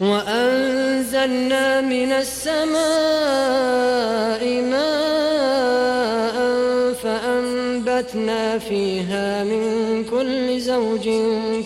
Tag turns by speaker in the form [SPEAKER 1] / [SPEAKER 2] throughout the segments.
[SPEAKER 1] وأنزلنا من السماء ماء فأنبتنا فيها من كل زوج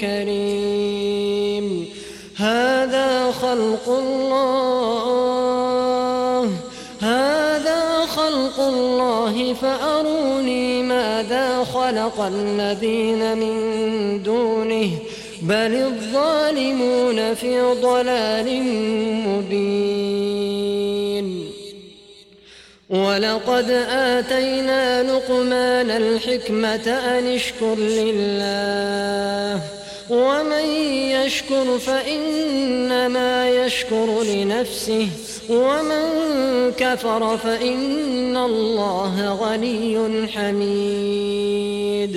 [SPEAKER 1] كريم. هذا خلق الله. هذا خلق الله فأروني ماذا خلق الذين من دونه. بل الظالمون في ضلال مبين. ولقد آتينا لقمان الحكمة أن اشكر لله ومن يشكر فإنما يشكر لنفسه ومن كفر فإن الله غني حميد.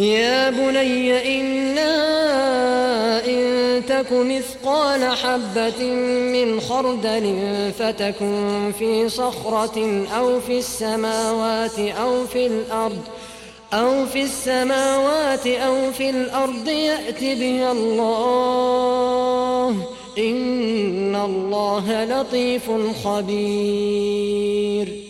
[SPEAKER 1] يا بني إنا إن تك مثقال حبة من خردل فتكن في صخرة أو في السماوات أو في الأرض أو في السماوات أو في الأرض يأت بها الله. إن الله لطيف خبير.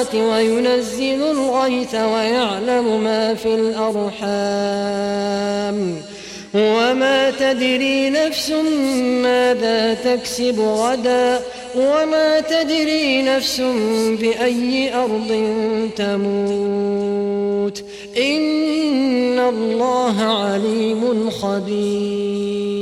[SPEAKER 1] الساعة وينزل الغيث ويعلم ما في الأرحام وما تدري نفس ماذا تكسب غدا وما تدري نفس بأي أرض تموت إن الله عليم خبير